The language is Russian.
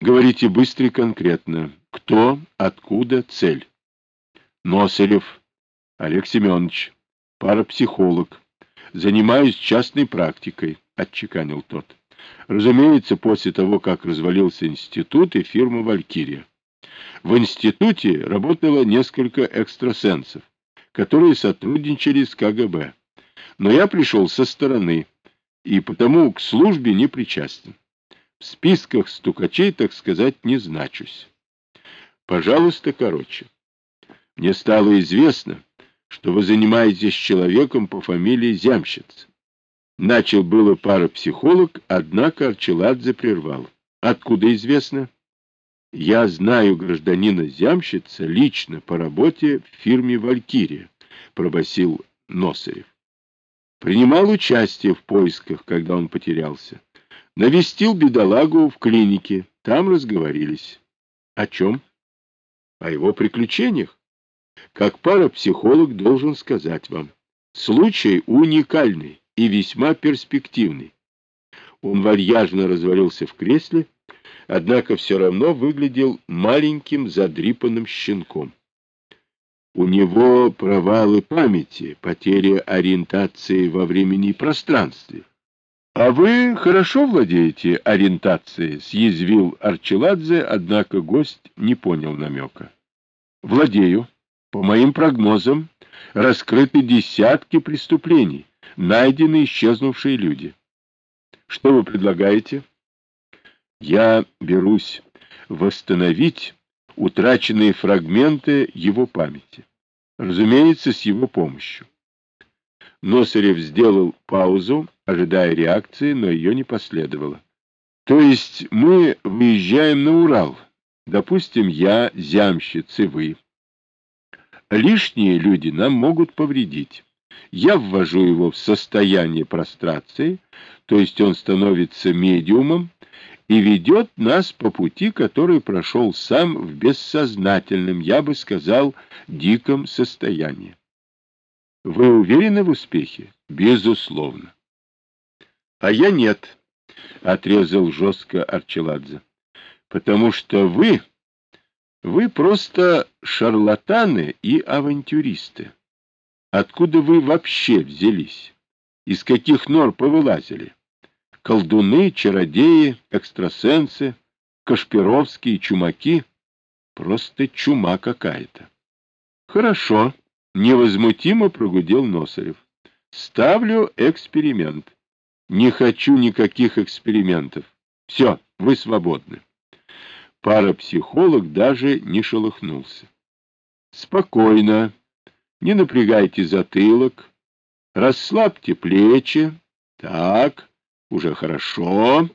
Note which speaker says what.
Speaker 1: Говорите быстро и конкретно. Кто, откуда, цель? Носарев Олег Семенович, парапсихолог. Занимаюсь частной практикой, отчеканил тот. Разумеется, после того, как развалился институт и фирма «Валькирия». В институте работало несколько экстрасенсов, которые сотрудничали с КГБ. Но я пришел со стороны, и потому к службе не причастен. В списках стукачей, так сказать, не значусь. Пожалуйста, короче. Мне стало известно, что вы занимаетесь человеком по фамилии Зямщиц. Начал было парапсихолог, однако Арчеладзе прервал. Откуда известно? Я знаю гражданина Зямщица лично по работе в фирме «Валькирия», — пробасил Носарев. Принимал участие в поисках, когда он потерялся. Навестил бедолагу в клинике, там разговорились. О чем? О его приключениях. Как парапсихолог должен сказать вам. Случай уникальный и весьма перспективный. Он вальяжно развалился в кресле, однако все равно выглядел маленьким задрипанным щенком. У него провалы памяти, потеря ориентации во времени и пространстве. — А вы хорошо владеете ориентацией? — съязвил Арчеладзе, однако гость не понял намека. — Владею. По моим прогнозам, раскрыты десятки преступлений, найдены исчезнувшие люди. Что вы предлагаете? Я берусь восстановить утраченные фрагменты его памяти. Разумеется, с его помощью. Носарев сделал паузу, ожидая реакции, но ее не последовало. То есть мы выезжаем на Урал. Допустим, я, зямщиц и вы. Лишние люди нам могут повредить. Я ввожу его в состояние прострации, то есть он становится медиумом, и ведет нас по пути, который прошел сам в бессознательном, я бы сказал, диком состоянии. Вы уверены в успехе? Безусловно. А я нет, — отрезал жестко Арчеладзе, — потому что вы, вы просто шарлатаны и авантюристы. Откуда вы вообще взялись? Из каких нор повылазили? колдуны, чародеи, экстрасенсы, кашпировские чумаки. Просто чума какая-то. Хорошо, невозмутимо прогудел Носарев. Ставлю эксперимент. Не хочу никаких экспериментов. Все, вы свободны. Парапсихолог даже не шелохнулся. Спокойно, не напрягайте затылок, расслабьте плечи. Так, уже хорошо.